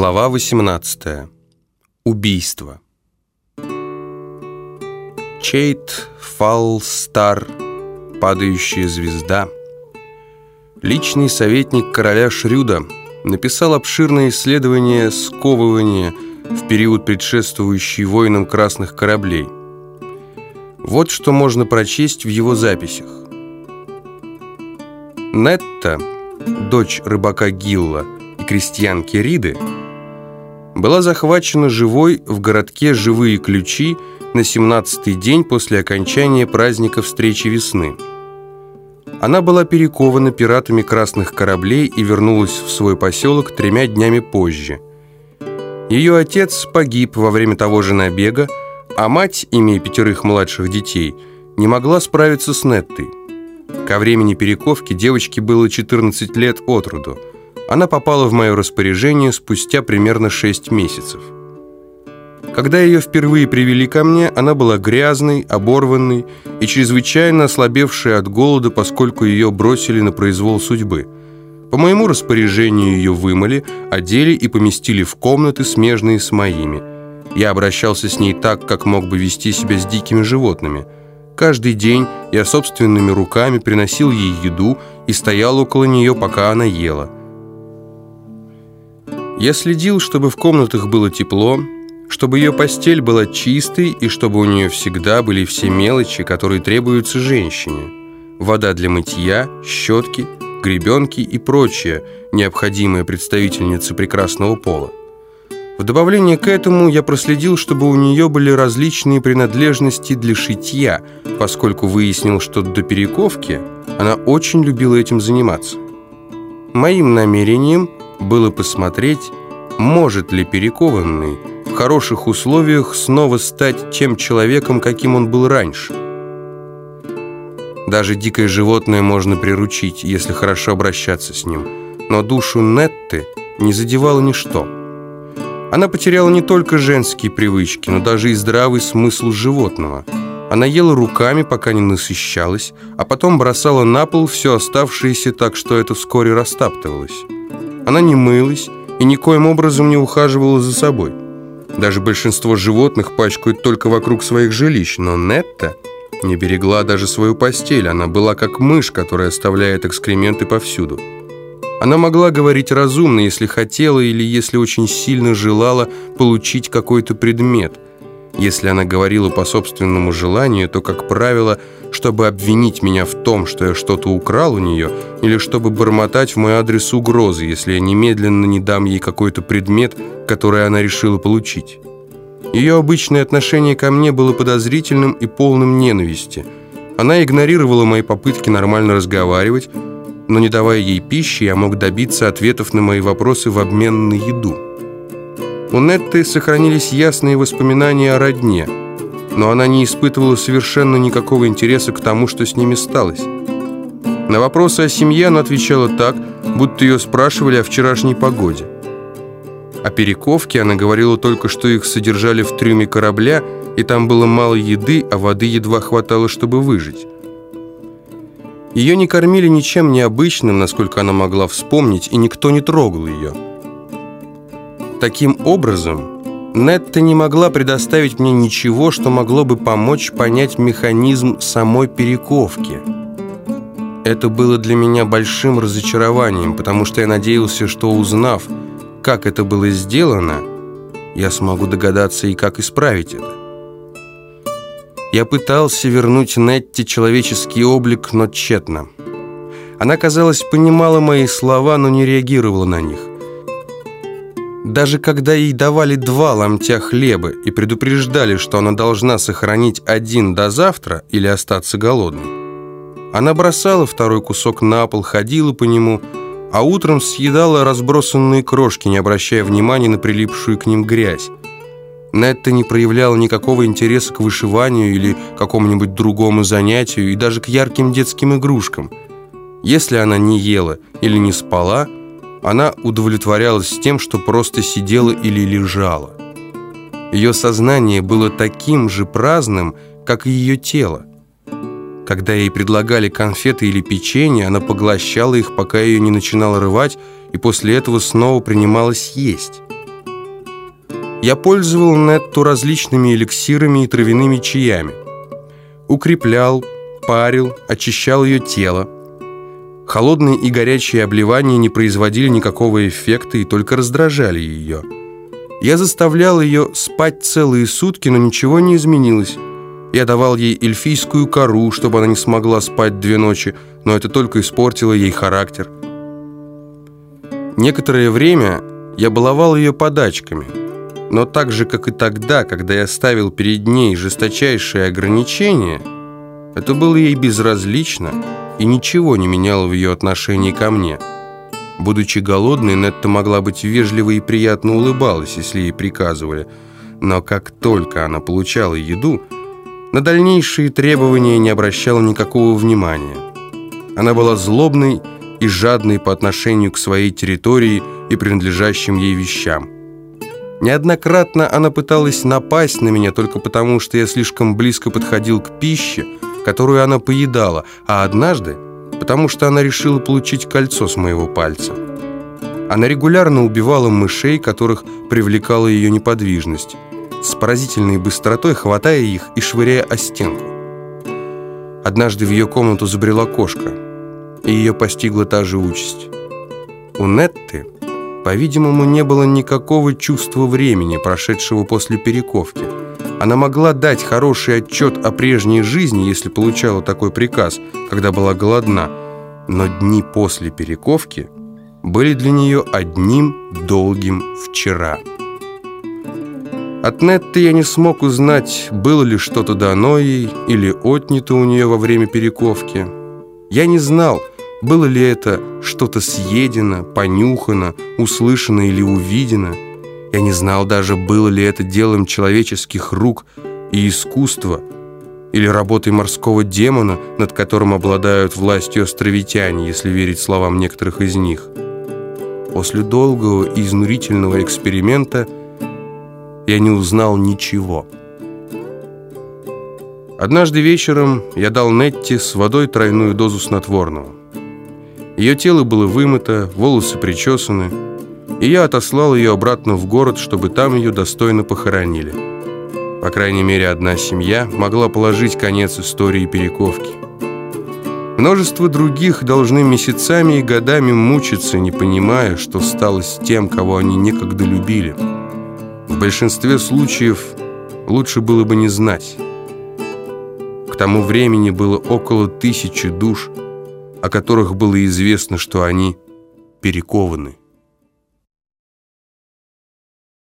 Глава 18. Убийство. Чейт, Фалстар, падающая звезда. Личный советник короля Шрюда написал обширное исследование сковывания в период, предшествующий войнам красных кораблей. Вот что можно прочесть в его записях. Нетта, дочь рыбака Гилла и крестьянки Риды, была захвачена живой в городке «Живые ключи» на 17-й день после окончания праздника встречи весны. Она была перекована пиратами красных кораблей и вернулась в свой поселок тремя днями позже. Ее отец погиб во время того же набега, а мать, имея пятерых младших детей, не могла справиться с Неттой. Ко времени перековки девочке было 14 лет от роду. Она попала в мое распоряжение спустя примерно 6 месяцев. Когда ее впервые привели ко мне, она была грязной, оборванной и чрезвычайно ослабевшей от голода, поскольку ее бросили на произвол судьбы. По моему распоряжению ее вымыли, одели и поместили в комнаты, смежные с моими. Я обращался с ней так, как мог бы вести себя с дикими животными. Каждый день я собственными руками приносил ей еду и стоял около нее, пока она ела. Я следил, чтобы в комнатах было тепло, чтобы ее постель была чистой и чтобы у нее всегда были все мелочи, которые требуются женщине. Вода для мытья, щетки, гребенки и прочее, необходимое представительнице прекрасного пола. В добавление к этому я проследил, чтобы у нее были различные принадлежности для шитья, поскольку выяснил, что до перековки она очень любила этим заниматься. Моим намерением – было посмотреть, может ли перекованный в хороших условиях снова стать тем человеком, каким он был раньше. Даже дикое животное можно приручить, если хорошо обращаться с ним, но душу Нетты не задевало ничто. Она потеряла не только женские привычки, но даже и здравый смысл животного. Она ела руками, пока не насыщалась, а потом бросала на пол все оставшееся так, что это вскоре растаптывалось. Она не мылась и никоим образом не ухаживала за собой. Даже большинство животных пачкают только вокруг своих жилищ, но Нетта не берегла даже свою постель. Она была как мышь, которая оставляет экскременты повсюду. Она могла говорить разумно, если хотела или если очень сильно желала получить какой-то предмет – если она говорила по собственному желанию, то, как правило, чтобы обвинить меня в том, что я что-то украл у нее, или чтобы бормотать в мой адрес угрозы, если я немедленно не дам ей какой-то предмет, который она решила получить. Ее обычное отношение ко мне было подозрительным и полным ненависти. Она игнорировала мои попытки нормально разговаривать, но не давая ей пищи, я мог добиться ответов на мои вопросы в обмен на еду. У Нетты сохранились ясные воспоминания о родне, но она не испытывала совершенно никакого интереса к тому, что с ними сталось. На вопросы о семье она отвечала так, будто ее спрашивали о вчерашней погоде. О перековке она говорила только, что их содержали в трюме корабля, и там было мало еды, а воды едва хватало, чтобы выжить. Ее не кормили ничем необычным, насколько она могла вспомнить, и никто не трогал ее. Таким образом, Нетта не могла предоставить мне ничего, что могло бы помочь понять механизм самой перековки. Это было для меня большим разочарованием, потому что я надеялся, что узнав, как это было сделано, я смогу догадаться и как исправить это. Я пытался вернуть Нетте человеческий облик, но тщетно. Она, казалось, понимала мои слова, но не реагировала на них. Даже когда ей давали два ломтя хлеба и предупреждали, что она должна сохранить один до завтра или остаться голодной, она бросала второй кусок на пол, ходила по нему, а утром съедала разбросанные крошки, не обращая внимания на прилипшую к ним грязь. Нетта не проявляла никакого интереса к вышиванию или какому-нибудь другому занятию и даже к ярким детским игрушкам. Если она не ела или не спала – она удовлетворялась тем, что просто сидела или лежала. Ее сознание было таким же праздным, как и ее тело. Когда ей предлагали конфеты или печенье, она поглощала их, пока ее не начинало рывать, и после этого снова принималась есть. я пользовал Нетту различными эликсирами и травяными чаями. Укреплял, парил, очищал ее тело. Холодные и горячие обливания не производили никакого эффекта и только раздражали ее. Я заставлял ее спать целые сутки, но ничего не изменилось. Я давал ей эльфийскую кору, чтобы она не смогла спать две ночи, но это только испортило ей характер. Некоторое время я баловал ее подачками, но так же, как и тогда, когда я ставил перед ней жесточайшие ограничения, это было ей безразлично и ничего не меняло в ее отношении ко мне. Будучи голодной, Нетта могла быть вежлива и приятно улыбалась, если ей приказывали, но как только она получала еду, на дальнейшие требования не обращала никакого внимания. Она была злобной и жадной по отношению к своей территории и принадлежащим ей вещам. Неоднократно она пыталась напасть на меня только потому, что я слишком близко подходил к пище, которую она поедала, а однажды потому что она решила получить кольцо с моего пальца. Она регулярно убивала мышей, которых привлекала ее неподвижность, с поразительной быстротой хватая их и швыряя о стенку. Однажды в ее комнату забрела кошка, и ее постигла та же участь. У Нетты, по-видимому, не было никакого чувства времени, прошедшего после перековки – она могла дать хороший отчет о прежней жизни, если получала такой приказ, когда была голодна, но дни после перековки были для нее одним долгим вчера. От Нетты я не смог узнать, было ли что-то дано ей или отнято у нее во время перековки. Я не знал, было ли это что-то съедено, понюхано, услышано или увидено – я не знал даже, было ли это делом человеческих рук и искусства, или работой морского демона, над которым обладают властью островитяне, если верить словам некоторых из них. После долгого и изнурительного эксперимента я не узнал ничего. Однажды вечером я дал Нетти с водой тройную дозу снотворного. Ее тело было вымыто, волосы причесаны, и я отослал ее обратно в город, чтобы там ее достойно похоронили. По крайней мере, одна семья могла положить конец истории перековки. Множество других должны месяцами и годами мучиться, не понимая, что стало с тем, кого они некогда любили. В большинстве случаев лучше было бы не знать. К тому времени было около тысячи душ, о которых было известно, что они перекованы.